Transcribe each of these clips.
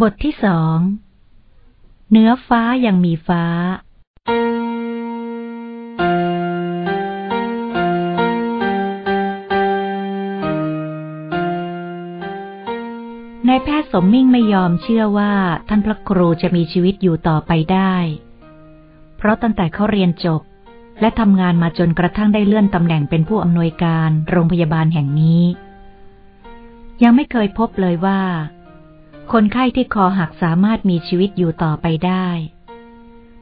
บทที่สองเนื้อฟ้ายังมีฟ้า นายแพทย์สมมิ่งไม่ยอมเชื่อว่าท่านพระครูจะมีชีวิตอยู่ต่อไปได้ เพราะตั้งแต่เขาเรียนจบ และทำงานมาจนกระทั่งได้เลื่อนตำแหน่งเป็นผู้อำนวยการโรงพยาบาลแห่งนี้ ยังไม่เคยพบเลยว่า คนไข้ที่คอหักสามารถมีชีวิตอยู่ต่อไปได้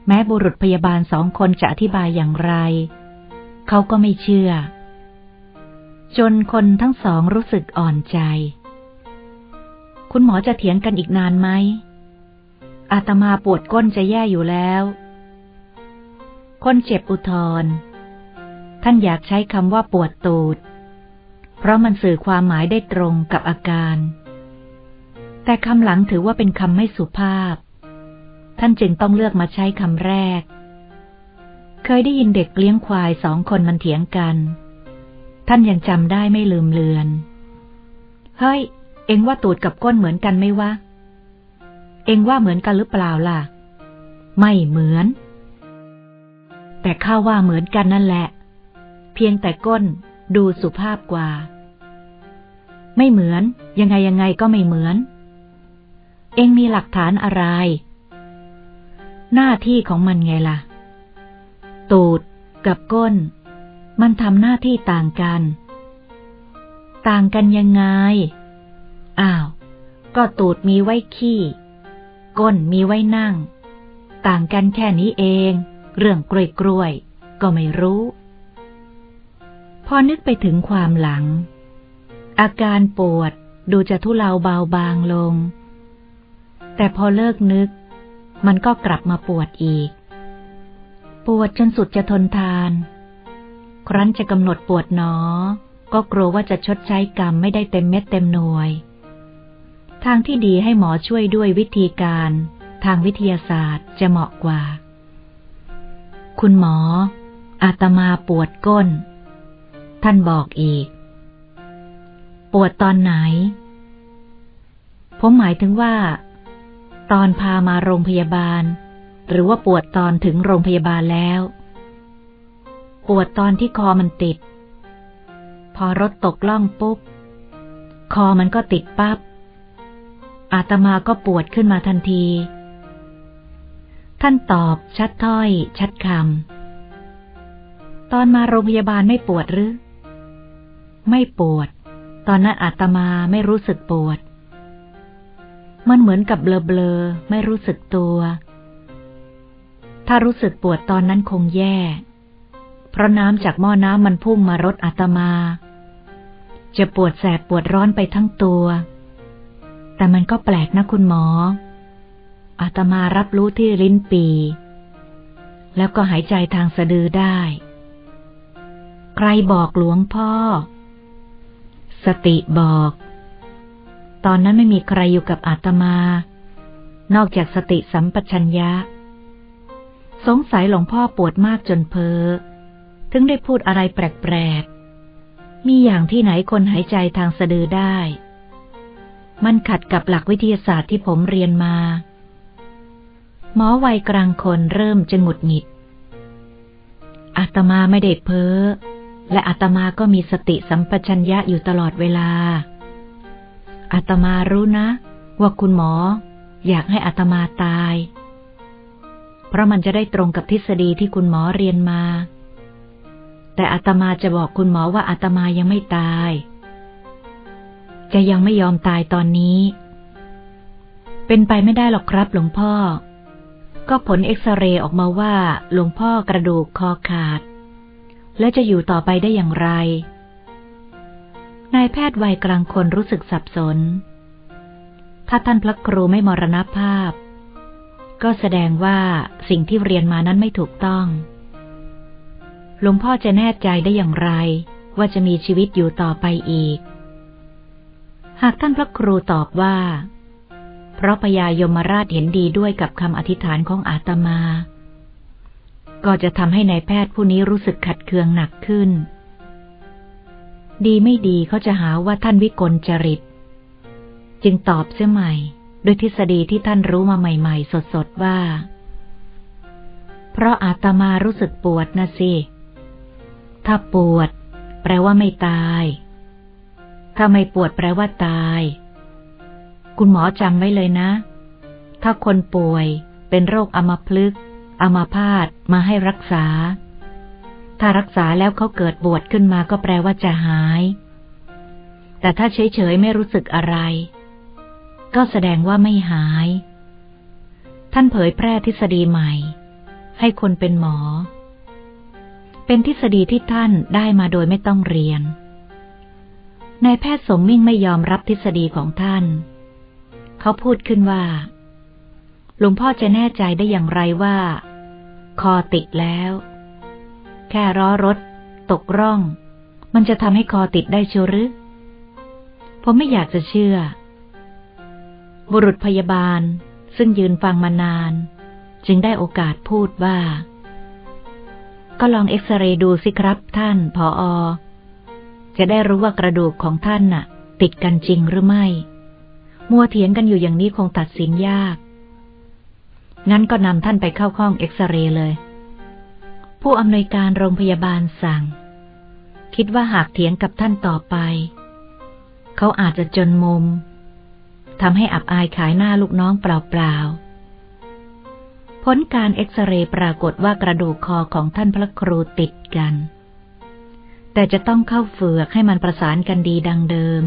แม้บุรุษพยาบาลสองคนจะอธิบายอย่างไร เขาก็ไม่เชื่อ จนคนทั้งสองรู้สึกอ่อนใจ คุณหมอจะเถียงกันอีกนานไหม อาตมาปวดก้นจะแย่อยู่แล้ว คนเจ็บอุทธรท่านอยากใช้คำว่าปวดตูด เพราะมันสื่อความหมายได้ตรงกับอาการ แต่คำหลังถือว่าเป็นคำไม่สุภาพ ท่านจึงต้องเลือกมาใช้คำแรก เคยได้ยินเด็กเลี้ยงควายสองคนมันเถียงกัน ท่านยังจำได้ไม่ลืมเลือน เฮ้ย เอ็งว่าตูดกับก้นเหมือนกันไหมวะ เอ็งว่าเหมือนกันหรือเปล่าล่ะ ไม่เหมือน แต่ข้าว่าเหมือนกันนั่นแหละ เพียงแต่ก้นดูสุภาพกว่า ไม่เหมือน ยังไงยังไงก็ไม่เหมือน เองมีหลักฐานอะไร หน้าที่ของมันไงล่ะ ตูดกับก้น มันทำหน้าที่ต่างกัน ต่างกันยังไง อ้าว ก็ตูดมีไว้ขี้ ก้นมีไว้นั่ง ต่างกันแค่นี้เอง เรื่องกล้วยกล้วยก็ไม่รู้ พอนึกไปถึงความหลัง อาการปวดดูจะทุเลาเบาบางลง แต่พอเลิกนึก มันก็กลับมาปวดอีก ปวดจนสุดจะทนทาน ครั้นจะกำหนดปวดหนอ ก็กลัวว่าจะชดใช้กรรมไม่ได้เต็มเม็ดเต็มหน่วย ทางที่ดีให้หมอช่วยด้วยวิธีการ ทางวิทยาศาสตร์จะเหมาะกว่า คุณหมอ อาตมาปวดก้น ท่านบอกอีก ปวดตอนไหน ผมหมายถึงว่า ตอนพามาโรงพยาบาล หรือว่าปวดตอนถึงโรงพยาบาลแล้ว ปวดตอนที่คอมันติด พอรถตกล่องปุ๊บ คอมันก็ติดปับ๊บอาตมาก็ปวดขึ้นมาทันที ท่านตอบชัดถ้อย ชัดคำตอนมาโรงพยาบาลไม่ปวดหรือ ไม่ปวด ตอนนั้นอาตมาไม่รู้สึกปวด มันเหมือนกับเบลอๆไม่รู้สึกตัว ถ้ารู้สึกปวดตอนนั้นคงแย่ เพราะน้ำจากหม้อน้ำมันพุ่งมารดอาตมา จะปวดแสบปวดร้อนไปทั้งตัว แต่มันก็แปลกนะคุณหมอ อาตมารับรู้ที่ลิ้นปี แล้วก็หายใจทางสะดือได้ ใครบอกหลวงพ่อ สติบอก ตอนนั้นไม่มีใครอยู่กับอาตมา นอกจากสติสัมปชัญญะ สงสัยหลวงพ่อปวดมากจนเพอถึงได้พูดอะไรแปลกๆ มีอย่างที่ไหนคนหายใจทางสะดือได้ มันขัดกับหลักวิทยาศาสตร์ที่ผมเรียนมา หมอวัยกลางคนเริ่มจะหงุดหงิด อาตมาไม่ได้เพ้อ และอาตมาก็มีสติสัมปชัญญะอยู่ตลอดเวลา อาตมารู้นะ ว่าคุณหมอ อยากให้อาตมาตาย เพราะมันจะได้ตรงกับทฤษฎีที่คุณหมอเรียนมา แต่อาตมาจะบอกคุณหมอว่าอาตมายังไม่ตาย จะยังไม่ยอมตายตอนนี้ เป็นไปไม่ได้หรอกครับ หลวงพ่อ ก็ผลเอ็กซเรย์ออกมาว่าหลวงพ่อ กระดูกคอขาด และจะอยู่ต่อไปได้อย่างไร นายแพทย์วัยกลางคนรู้สึกสับสน ถ้าท่านพระครูไม่มรณภาพ ก็แสดงว่าสิ่งที่เรียนมานั้นไม่ถูกต้อง หลวงพ่อจะแน่ใจได้อย่างไร ว่าจะมีชีวิตอยู่ต่อไปอีก หากท่านพระครูตอบว่า เพราะพญายมราชเห็นดีด้วยกับคำอธิษฐานของอาตมา ก็จะทำให้ในายแพทย์ผู้นี้รู้สึกขัดเคืองหนักขึ้น ดีไม่ดีเขาจะหาว่าท่านวิกลจริต จึงตอบเสียใหม่ด้วยทฤษฎีที่ท่านรู้มาใหม่ๆ สดๆว่า เพราะอาตมารู้สึกปวดนะสิ ถ้าปวด แปลว่าไม่ตาย ถ้าไม่ปวดแปลว่าตาย คุณหมอจำไว้เลยนะ ถ้าคนป่วยเป็นโรคอัมพฤกษ์อัมพาตมาให้รักษา ถ้ารักษาแล้วเขาเกิดปวดขึ้นมาก็แปลว่าจะหาย แต่ถ้าเฉยๆไม่รู้สึกอะไร ก็แสดงว่าไม่หาย ท่านเผยแพร่ทฤษฎีใหม่ ให้คนเป็นหมอ เป็นทฤษฎีที่ท่านได้มาโดยไม่ต้องเรียนนายแพทย์สมมิ่งไม่ยอมรับทฤษฎีของท่าน เขาพูดขึ้นว่า หลวงพ่อจะแน่ใจได้อย่างไรว่า คอติดแล้ว แค่ร้อรถ ตกร่อง มันจะทำให้คอติดได้เชัวหรือ ผมไม่อยากจะเชื่อ บุรุษพยาบาลซึ่งยืนฟังมานาน จึงได้โอกาสพูดว่า ก็ลองเอ็กซเรย์ดูสิครับท่านผออจะได้รู้ว่ากระดูกของท่านน่ะ ติดกันจริงหรือไม่ มัวเถียงกันอยู่อย่างนี้คงตัดสินยาก งั้นก็นำท่านไปเข้าห้องเอ็กซเรย์เลย ผู้อำนวยการโรงพยาบาลสั่ง คิดว่าหากเถียงกับท่านต่อไป เขาอาจจะจนมุมทำให้อับอายขายหน้าลูกน้องเปล่าๆ ผลการเอ็กซเรย์ปรากฏว่ากระดูกคอของท่านพระครูติดกัน แต่จะต้องเข้าเฟือกให้มันประสานกันดีดังเดิม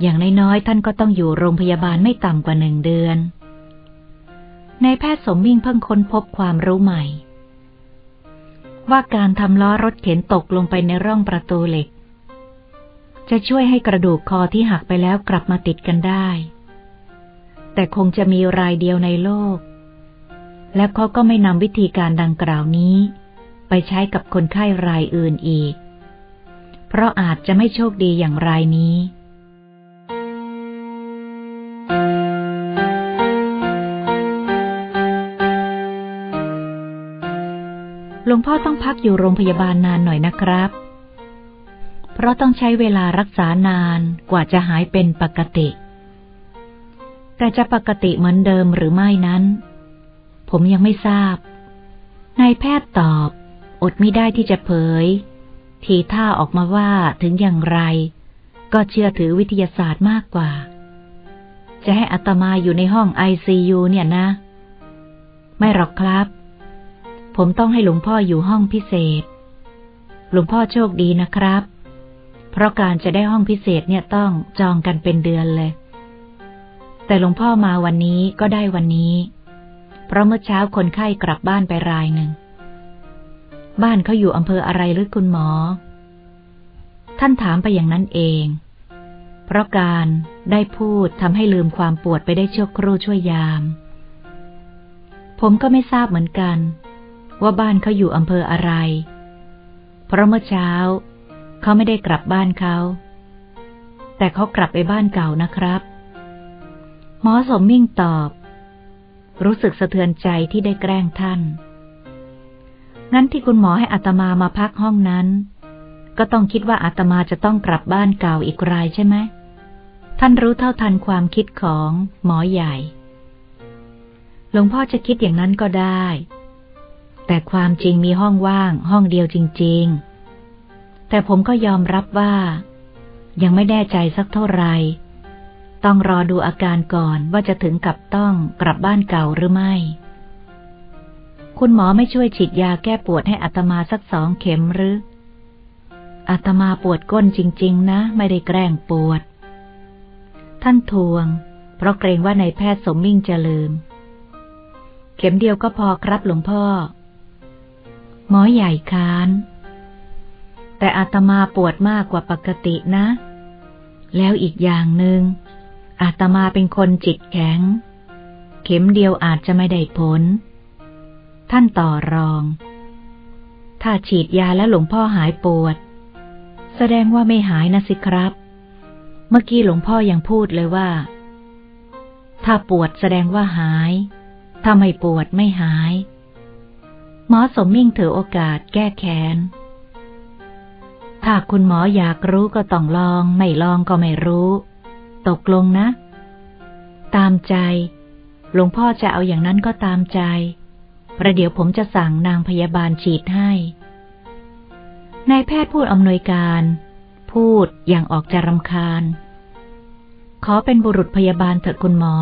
อย่างน้อยๆ ท่านก็ต้องอยู่โรงพยาบาลไม่ต่ำกว่าหนึ่งเดือน ในแพทย์สมมิ่งเพิ่งค้นพบความรู้ใหม่ ว่าการทำล้อรถเข็นตกลงไปในร่องประตูเหล็ก จะช่วยให้กระดูกคอที่หักไปแล้วกลับมาติดกันได้ แต่คงจะมีรายเดียวในโลก และเขาก็ไม่นำวิธีการดังกล่าวนี้ ไปใช้กับคนไข้รายอื่นอีก เพราะอาจจะไม่โชคดีอย่างรายนี้ หลวงพ่อต้องพักอยู่โรงพยาบาลนานหน่อยนะครับ เพราะต้องใช้เวลารักษานานกว่าจะหายเป็นปกติ แต่จะปกติเหมือนเดิมหรือไม่นั้น ผมยังไม่ทราบ นายแพทย์ตอบ อดไม่ได้ที่จะเผย ทีท่าออกมาว่าถึงอย่างไร ก็เชื่อถือวิทยาศาสตร์มากกว่า จะให้อัตมาอยู่ในห้องไอซียูเนี่ยนะ ไม่หรอกครับ ผมต้องให้หลวงพ่ออยู่ห้องพิเศษ หลวงพ่อโชคดีนะครับ เพราะการจะได้ห้องพิเศษเนี่ยต้องจองกันเป็นเดือนเลย แต่หลวงพ่อมาวันนี้ก็ได้วันนี้ เพราะเมื่อเช้าคนไข้กลับบ้านไปรายหนึ่ง บ้านเขาอยู่อำเภออะไรหรือคุณหมอ ท่านถามไปอย่างนั้นเอง เพราะการได้พูดทำให้ลืมความปวดไปได้ชั่วครู่ช่วยยาม ผมก็ไม่ทราบเหมือนกัน ว่าบ้านเขาอยู่อำเภออะไร เพราะเมื่อเช้า เขาไม่ได้กลับบ้านเขา แต่เขากลับไปบ้านเก่านะครับ หมอสมมิ่งตอบ รู้สึกสะเทือนใจที่ได้แกล้งท่าน งั้นที่คุณหมอให้อัตมามาพักห้องนั้น ก็ต้องคิดว่าอาตมาจะต้องกลับบ้านเก่าอีกรายใช่ไหม ท่านรู้เท่าทันความคิดของหมอใหญ่ หลวงพ่อจะคิดอย่างนั้นก็ได้ แต่ความจริงมีห้องว่าง ห้องเดียวจริง ๆ แต่ผมก็ยอมรับว่า ยังไม่แน่ใจสักเท่าไหร่ต้องรอดูอาการก่อนว่าจะถึงกับต้องกลับบ้านเก่าหรือไม่ คุณหมอไม่ช่วยฉีดยาแก้ปวดให้อัตมาสักสองเข็มหรืออัตมาปวดก้นจริง ๆ นะ ไม่ได้แกล้งปวด ท่านทวง เพราะเกรงว่านายแพทย์สมมิ่งจะลืม เข็มเดียวก็พอครับหลวงพ่อ หมอใหญ่ค้าน แต่อาตมาปวดมากกว่าปกตินะ แล้วอีกอย่างหนึง่งอาตมาเป็นคนจิตแข็ง เข็มเดียวอาจจะไม่ได้ผล ท่านต่อรอง ถ้าฉีดยาแล้วหลวงพ่อหายปวด แสดงว่าไม่หายนะสิครับ เมื่อกี้หลวงพ่อยังพูดเลยว่า ถ้าปวดแสดงว่าหาย ถ้าไม่ปวดไม่หาย หมอสมมิ่งถือโอกาสแก้แค้น ถ้าคุณหมออยากรู้ก็ต้องลอง ไม่ลองก็ไม่รู้ ตกลงนะ ตามใจ หลวงพ่อจะเอาอย่างนั้นก็ตามใจ ประเดี๋ยวผมจะสั่งนางพยาบาลฉีดให้ นายแพทย์พูดอำนวยการ พูดอย่างออกจะรำคาญ ขอเป็นบุรุษพยาบาลเถิดคุณหมอ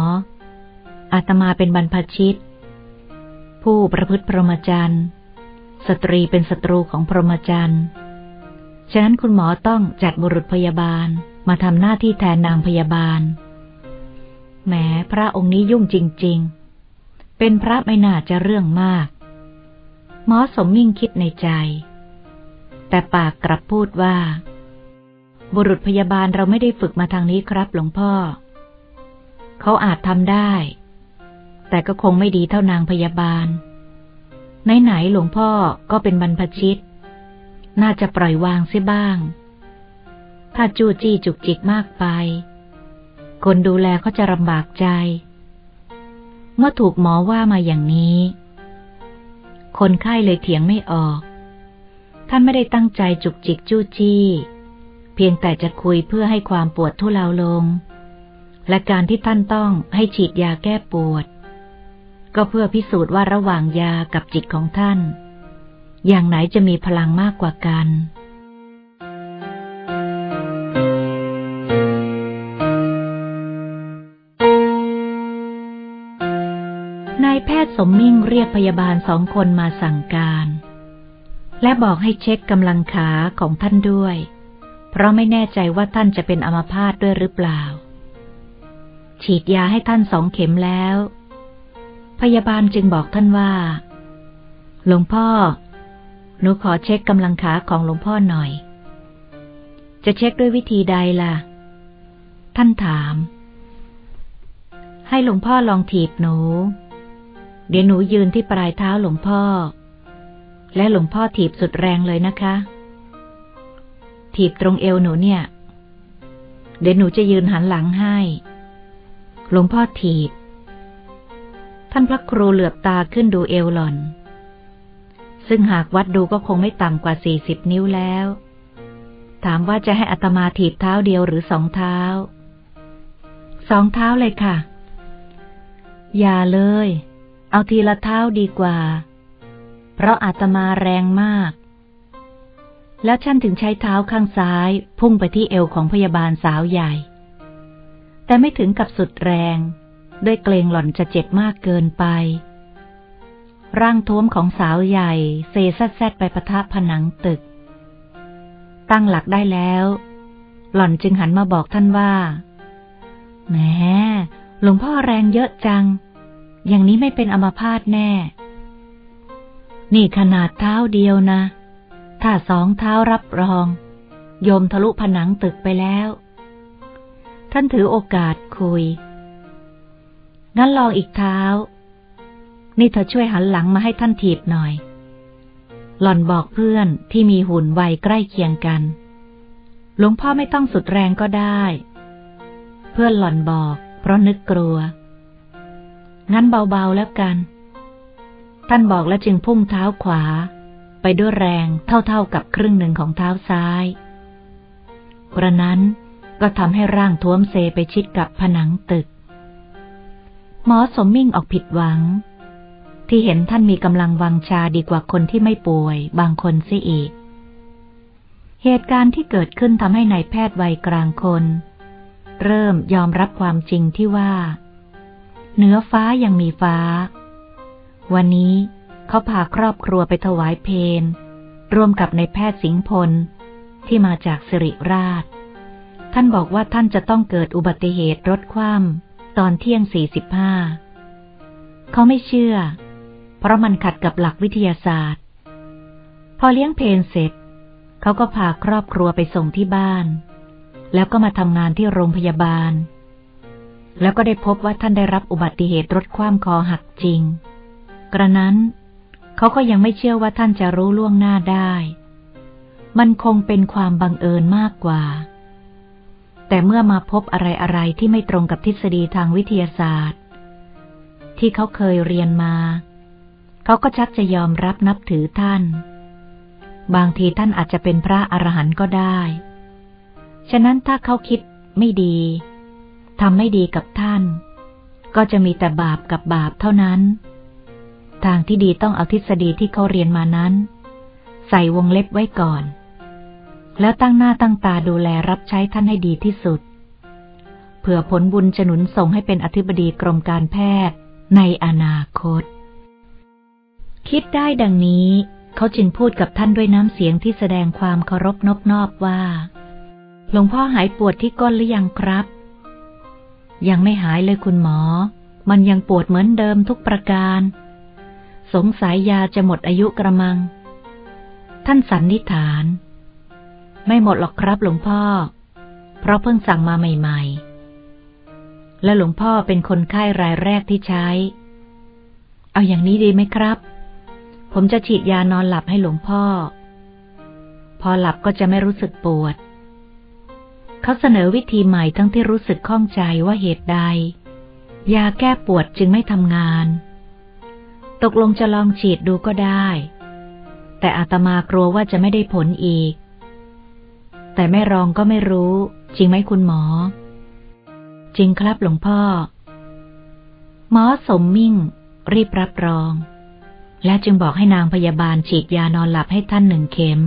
อาตมาเป็นบรรพชิต ผู้ประพฤติพรหมจรรย์ สตรีเป็นศัตรูของพรหมจรรย์ ฉะนั้นคุณหมอต้องจัดบุรุษพยาบาลมาทำหน้าที่แทนนางพยาบาลแม้พระองค์นี้ยุ่งจริง ๆ เป็นพระไม่น่าจะเรื่องมาก หมอสมมิ่งคิดในใจ แต่ปากกลับพูดว่า บุรุษพยาบาลเราไม่ได้ฝึกมาทางนี้ครับหลวงพ่อ เขาอาจทำได้ แต่ก็คงไม่ดีเท่านางพยาบาล ไหนๆหลวงพ่อก็เป็นบรรพชิต น่าจะปล่อยวางเสียบ้าง ถ้าจู้จี้จุกจิกมากไป คนดูแลเขาจะลำบากใจ เมื่อถูกหมอว่ามาอย่างนี้ คนไข้เลยเถียงไม่ออก ท่านไม่ได้ตั้งใจจุกจิกจู้จี้ เพียงแต่จะคุยเพื่อให้ความปวดทุเลาลงและการที่ท่านต้องให้ฉีดยาแก้ปวด ก็เพื่อพิสูจน์ว่าระหว่างยากับจิตของท่าน อย่างไหนจะมีพลังมากกว่ากันนายแพทย์สมมิ่งเรียกพยาบาลสองคนมาสั่งการ และบอกให้เช็คกำลังขาของท่านด้วย เพราะไม่แน่ใจว่าท่านจะเป็นอัมพาตด้วยหรือเปล่า ฉีดยาให้ท่านสองเข็มแล้ว พยาบาลจึงบอกท่านว่า หลวงพ่อ หนูขอเช็คกำลังขาของหลวงพ่อหน่อย จะเช็คด้วยวิธีใดล่ะ ท่านถาม ให้หลวงพ่อลองถีบหนู เดี๋ยวหนูยืนที่ปลายเท้าหลวงพ่อ และหลวงพ่อถีบสุดแรงเลยนะคะ ถีบตรงเอวหนูเนี่ย เดี๋ยวหนูจะยืนหันหลังให้ หลวงพ่อถีบ ท่านพระครูเหลือบตาขึ้นดูเอวหล่อน ซึ่งหากวัดดูก็คงไม่ต่ำกว่าสี่สิบนิ้วแล้ว ถามว่าจะให้อัตมาถีบเท้าเดียวหรือสองเท้า สองเท้าเลยค่ะ อย่าเลย เอาทีละเท้าดีกว่า เพราะอาตมาแรงมาก แล้วฉันถึงใช้เท้าข้างซ้าย พุ่งไปที่เอวของพยาบาลสาวใหญ่ แต่ไม่ถึงกับสุดแรง ด้วยเกรงหล่อนจะเจ็บมากเกินไป ร่างท้วมของสาวใหญ่เซซัดแซดไปปะทะผนังตึก ตั้งหลักได้แล้ว หล่อนจึงหันมาบอกท่านว่าแหมหลวงพ่อแรงเยอะจัง อย่างนี้ไม่เป็นอัมพาตแน่ นี่ขนาดเท้าเดียวนะ ถ้าสองเท้ารับรอง โยมทะลุผนังตึกไปแล้ว ท่านถือโอกาสคุย งั้นลองอีกเท้า นี่เธอช่วยหันหลังมาให้ท่านถีบหน่อย หล่อนบอกเพื่อนที่มีหุ่นวัยใกล้เคียงกัน หลวงพ่อไม่ต้องสุดแรงก็ได้ เพื่อนหล่อนบอก เพราะนึกกลัว งั้นเบาๆแล้วกัน ท่านบอกแล้วจึงพุ่งเท้าขวา ไปด้วยแรงเท่าๆกับครึ่งหนึ่งของเท้าซ้ายกระนั้นก็ทำให้ร่างท้วมเซไปชิดกับผนังตึก หมอสมมิ่งออกผิดหวัง ที่เห็นท่านมีกำลังวังชาดีกว่าคนที่ไม่ป่วย บางคนเสียอีก เหตุการณ์ที่เกิดขึ้นทำให้ในายแพทย์วัยกลางคน เริ่มยอมรับความจริงที่ว่า เหนือฟ้ายังมีฟ้า วันนี้เขาพาครอบครัวไปถวายเพนร่วมกับในแพทย์สิงพลที่มาจากสิริราช ท่านบอกว่าท่านจะต้องเกิดอุบัติเหตุรถคว่ำ ตอนเที่ยงสี่สิบห้าเขาไม่เชื่อ เพราะมันขัดกับหลักวิทยาศาสตร์ พอเลี้ยงเพนเสร็จ เขาก็พาครอบครัวไปส่งที่บ้าน แล้วก็มาทำงานที่โรงพยาบาล แล้วก็ได้พบว่าท่านได้รับอุบัติเหตุรถคว่ำคอหักจริง กระนั้น เขาก็ยังไม่เชื่อว่าท่านจะรู้ล่วงหน้าได้ มันคงเป็นความบังเอิญมากกว่า แต่เมื่อมาพบอะไรอะไรที่ไม่ตรงกับทฤษฎีทางวิทยาศาสตร์ ที่เขาเคยเรียนมา เขาก็ชักจะยอมรับนับถือท่าน บางทีท่านอาจจะเป็นพระอรหันต์ก็ได้ ฉะนั้นถ้าเขาคิดไม่ดีทำไม่ดีกับท่าน ก็จะมีแต่บาปกับบาปเท่านั้น ทางที่ดีต้องเอาทฤษฎีที่เขาเรียนมานั้น ใส่วงเล็บไว้ก่อน แล้วตั้งหน้าตั้งตาดูแลรับใช้ท่านให้ดีที่สุด เผื่อผลบุญจะหนุนส่งให้เป็นอธิบดีกรมการแพทย์ในอนาคต คิดได้ดังนี้ เขาจึงพูดกับท่านด้วยน้ำเสียงที่แสดงความเคารพนบนอบว่า หลวงพ่อหายปวดที่ก้นหรือยังครับ ยังไม่หายเลยคุณหมอ มันยังปวดเหมือนเดิมทุกประการ สงสัยยาจะหมดอายุกระมัง ท่านสันนิษฐาน ไม่หมดหรอกครับหลวงพ่อ เพราะเพิ่งสั่งมาใหม่ๆ และหลวงพ่อเป็นคนไข้รายแรกที่ใช้ เอาอย่างนี้ดีไหมครับ ผมจะฉีดยานอนหลับให้หลวงพ่อ พอหลับก็จะไม่รู้สึกปวด เขาเสนอวิธีใหม่ทั้งที่รู้สึกข้องใจว่าเหตุใด ยาแก้ปวดจึงไม่ทำงาน ตกลงจะลองฉีดดูก็ได้ แต่อาตมากลัวว่าจะไม่ได้ผลอีก แต่ไม่รองก็ไม่รู้ จริงไหมคุณหมอ จริงครับหลวงพ่อ หมอสมมิ่ง รีบรับรอง และจึงบอกให้นางพยาบาลฉีดยานอนหลับให้ท่านหนึ่งเข็ม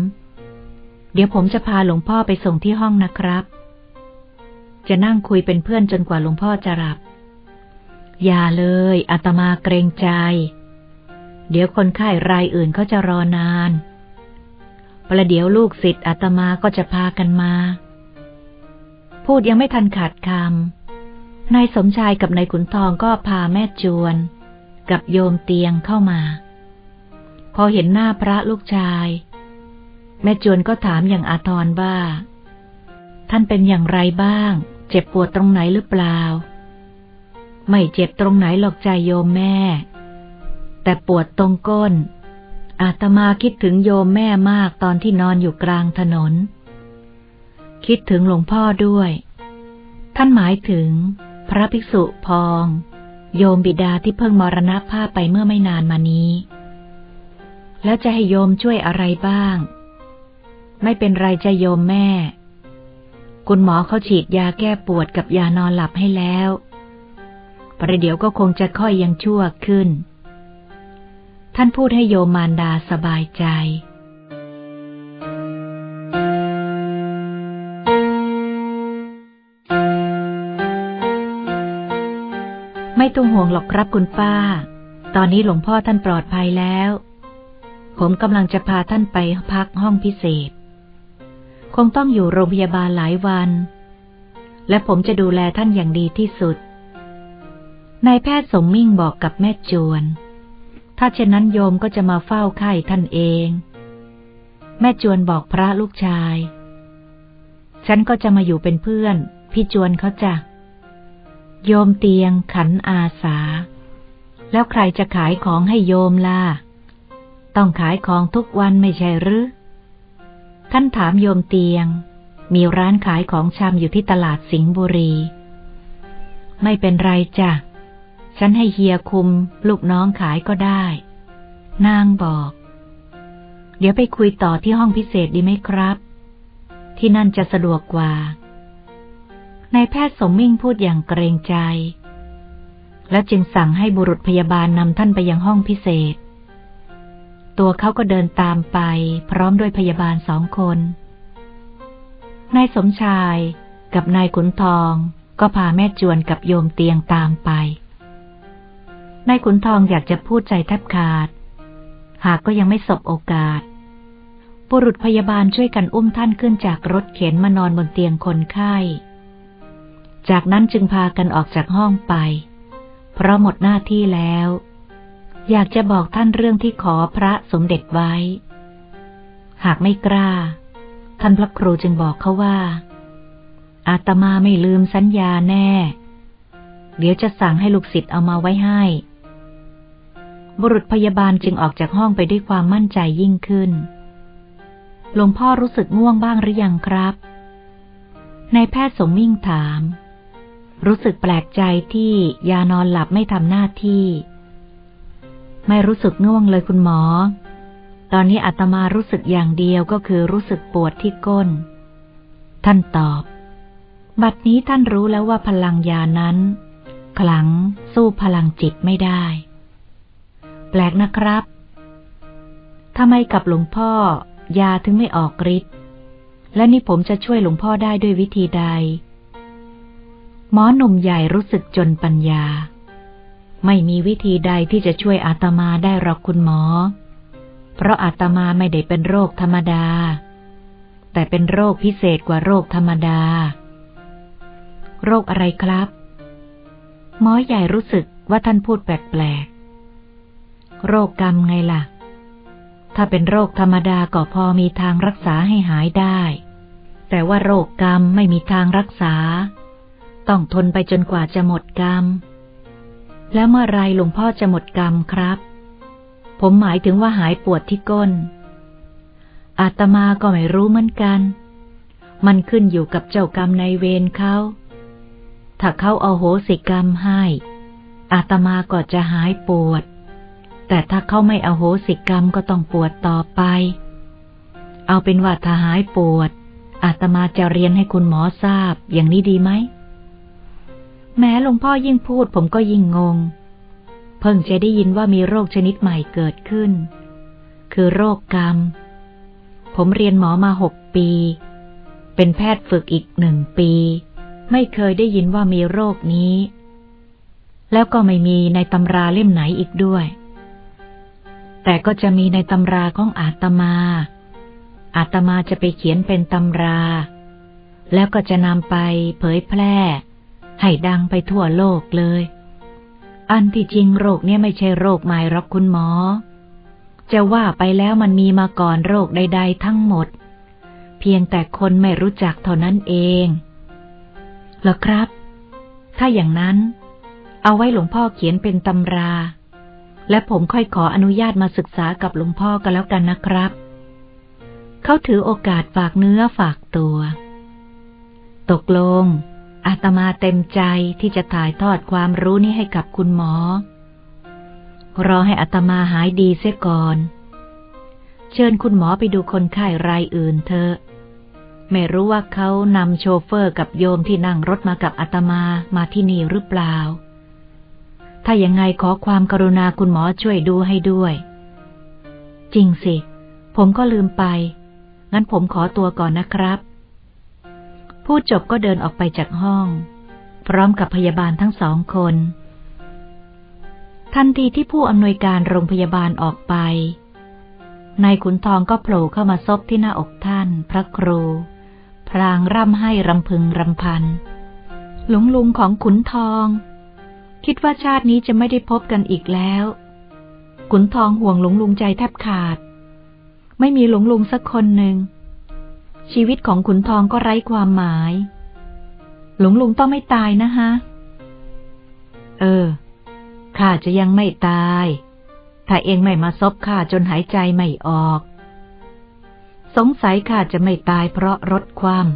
เดี๋ยวผมจะพาหลวงพ่อไปส่งที่ห้องนะครับ จะนั่งคุยเป็นเพื่อนจนกว่าหลวงพ่อจะหลับ อย่าเลยอาตมาเกรงใจ เดี๋ยวคนไข้รายอื่นเขาจะรอนาน ประเดี๋ยวลูกศิษย์อาตมาก็จะพากันมา พูดยังไม่ทันขาดคำนายสมชายกับนายขุนทองก็พาแม่จวน กับโยมเตียงเข้ามา พอเห็นหน้าพระลูกชาย แม่จวนก็ถามอย่างอาทรว่า ท่านเป็นอย่างไรบ้าง เจ็บปวดตรงไหนหรือเปล่า ไม่เจ็บตรงไหนหรอกใจโยมแม่ แต่ปวดตรงก้น อาตมาคิดถึงโยมแม่มากตอนที่นอนอยู่กลางถนน คิดถึงหลวงพ่อด้วย ท่านหมายถึง พระภิกษุพอง โยมบิดาที่เพิ่งมรณภาพไปเมื่อไม่นานมานี้ แล้วจะให้โยมช่วยอะไรบ้าง ไม่เป็นไรจะโยมแม่ คุณหมอเขาฉีดยาแก้ปวดกับยานอนหลับให้แล้วประเดี๋ยวก็คงจะค่อยยังชั่วขึ้น ท่านพูดให้โยมารดาสบายใจ ไม่ต้องห่วงหรอกครับคุณป้า ตอนนี้หลวงพ่อท่านปลอดภัยแล้ว ผมกำลังจะพาท่านไปพักห้องพิเศษ คงต้องอยู่โรงพยาบาลหลายวัน และผมจะดูแลท่านอย่างดีที่สุดนายแพทย์สมมิ่งบอกกับแม่จวน ถ้าเช่นนั้นโยมก็จะมาเฝ้าไข้ท่านเอง แม่จวนบอกพระลูกชาย ฉันก็จะมาอยู่เป็นเพื่อน พี่จวนเขาจะ โยมเตียงขันอาสา แล้วใครจะขายของให้โยมล่ะ ต้องขายของทุกวันไม่ใช่หรือ ท่านถามโยมเตียง มีร้านขายของชำอยู่ที่ตลาดสิงห์บุรี ไม่เป็นไรจ้ะ ฉันให้เฮียคุม ลูกน้องขายก็ได้ นางบอก เดี๋ยวไปคุยต่อที่ห้องพิเศษดีไหมครับ ที่นั่นจะสะดวกกว่านายแพทย์สมมิ่งพูดอย่างเกรงใจ และจึงสั่งให้บุรุษพยาบาลนำท่านไปยังห้องพิเศษ ตัวเขาก็เดินตามไป พร้อมด้วยพยาบาลสองคน นายสมชายกับนายขุนทองก็พาแม่จวนกับโยมเตียงตามไป นายขุนทองอยากจะพูดใจแทบขาด หากก็ยังไม่สบโอกาส บุรุษพยาบาลช่วยกันอุ้มท่านขึ้นจากรถเข็นมานอนบนเตียงคนไข้ จากนั้นจึงพากันออกจากห้องไป เพราะหมดหน้าที่แล้ว อยากจะบอกท่านเรื่องที่ขอพระสมเด็จไว้ หากไม่กล้า ท่านพระครูจึงบอกเขาว่า อาตมาไม่ลืมสัญญาแน่เดี๋ยวจะสั่งให้ลูกศิษย์เอามาไว้ให้ บุรุษพยาบาลจึงออกจากห้องไปด้วยความมั่นใจยิ่งขึ้น หลวงพ่อรู้สึกง่วงบ้างหรือยังครับ นายแพทย์สมมิ่งถาม รู้สึกแปลกใจที่ยานอนหลับไม่ทำหน้าที่ ไม่รู้สึกง่วงเลยคุณหมอ ตอนนี้อาตมารู้สึกอย่างเดียวก็คือรู้สึกปวดที่ก้น ท่านตอบ บัดนี้ท่านรู้แล้วว่าพลังยานั้น ขลังสู้พลังจิตไม่ได้ แปลกนะครับทำไมกับหลวงพ่อ ยาถึงไม่ออกฤทธิ์ และนี่ผมจะช่วยหลวงพ่อได้ด้วยวิธีใด หมอหนุ่มใหญ่รู้สึกจนปัญญา ไม่มีวิธีใดที่จะช่วยอาตมาได้หรอกคุณหมอ เพราะอาตมาไม่ได้เป็นโรคธรรมดา แต่เป็นโรคพิเศษกว่าโรคธรรมดา โรคอะไรครับ หมอใหญ่รู้สึกว่าท่านพูดแปลก โรคกรรมไงล่ะ ถ้าเป็นโรคธรรมดาก็พอมีทางรักษาให้หายได้ แต่ว่าโรคกรรมไม่มีทางรักษา ต้องทนไปจนกว่าจะหมดกรรม แล้วเมื่อไรหลวงพ่อจะหมดกรรมครับ ผมหมายถึงว่าหายปวดที่ก้น อาตมาก็ไม่รู้เหมือนกัน มันขึ้นอยู่กับเจ้ากรรมในเวรเขาถ้าเขาเอาโหสิกรรมให้อาตมาก็จะหายปวด แต่ถ้าเขาไม่อโหสิกรรมก็ต้องปวดต่อไป เอาเป็นว่าถ้าหายปวด อาตมาจะเรียนให้คุณหมอทราบ อย่างนี้ดีไหม แม้หลวงพ่อยิ่งพูดผมก็ยิ่งงง เพิ่งจะได้ยินว่ามีโรคชนิดใหม่เกิดขึ้น คือโรคกรรม ผมเรียนหมอมาหกปี เป็นแพทย์ฝึกอีกหนึ่งปี ไม่เคยได้ยินว่ามีโรคนี้ แล้วก็ไม่มีในตำราเล่มไหนอีกด้วย แต่ก็จะมีในตำราของอาตมา อาตมาจะไปเขียนเป็นตำรา แล้วก็จะนำไปเผยแพร่ ให้ดังไปทั่วโลกเลย อันที่จริงโรคเนี่ยไม่ใช่โรคใหม่หรอกคุณหมอ จะว่าไปแล้วมันมีมาก่อนโรคใด ๆ ทั้งหมด เพียงแต่คนไม่รู้จักเท่านั้นเองเหรอครับ ถ้าอย่างนั้น เอาไว้หลวงพ่อเขียนเป็นตำรา และผมค่อยขออนุญาตมาศึกษากับหลวงพ่อกันแล้วกันนะครับ เขาถือโอกาสฝากเนื้อฝากตัว ตกลง อาตมาเต็มใจที่จะถ่ายทอดความรู้นี้ให้กับคุณหมอ รอให้อาตมาหายดีเสียก่อน เชิญคุณหมอไปดูคนไข้รายอื่นเถอะ ไม่รู้ว่าเขานำโชเฟอร์กับโยมที่นั่งรถมากับอาตมามาที่นี่หรือเปล่า ถ้ายังไงขอความกรุณาคุณหมอช่วยดูให้ด้วย จริงสิ ผมก็ลืมไป งั้นผมขอตัวก่อนนะครับ พูดจบก็เดินออกไปจากห้อง พร้อมกับพยาบาลทั้งสองคน ทันทีที่ผู้อำนวยการโรงพยาบาลออกไปนายขุนทองก็โผล่เข้ามาซบที่หน้าอกท่าน พระครู พลางร่ำให้รำพึงรำพัน หลงลุงของขุนทอง คิดว่าชาตินี้จะไม่ได้พบกันอีกแล้วขุนทองห่วงหลงลุงใจแทบขาด ไม่มีหลงลุงสักคนหนึ่ง ชีวิตของขุนทองก็ไร้ความหมาย หลงลุงต้องไม่ตายนะฮะ เออ ข้าจะยังไม่ตาย ถ้าเองไม่มาซบข้าจนหายใจไม่ออก สงสัยข้าจะไม่ตายเพราะรถความ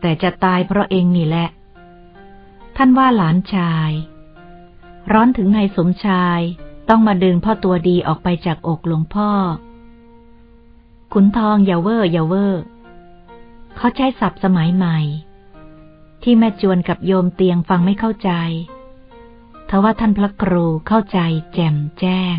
แต่จะตายเพราะเองนี่แหละ ท่านว่าหลานชาย ร้อนถึงนายสมชายต้องมาดึงพ่อตัวดีออกไปจากอกหลวงพ่อ ขุนทองอย่าเวอร์อย่าเวอร์เขาใช้ศัพท์สมัยใหม่ ที่แม่จวนกับโยมเตียงฟังไม่เข้าใจทว่าท่านพระครูเข้าใจแจ่มแจ้ง